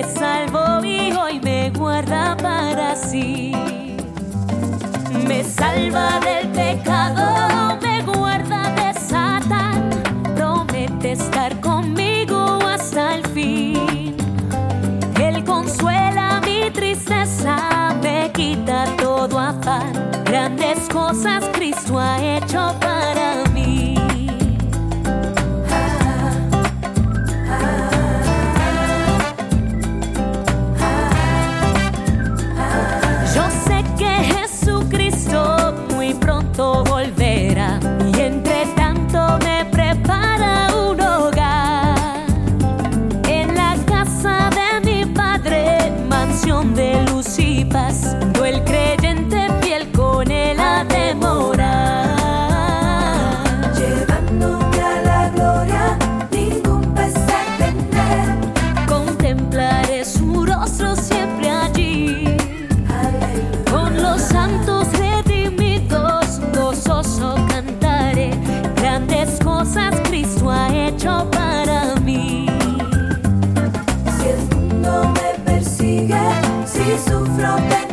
me salvó y hoy me guarda para sí. Me salva del pecado, me guarda de Satan. promete estar conmigo hasta el fin. Él consuela mi tristeza, me quita todo afán. Grandes cosas Cristo ha hecho para mí. que sufro de